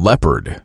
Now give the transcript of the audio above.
leopard.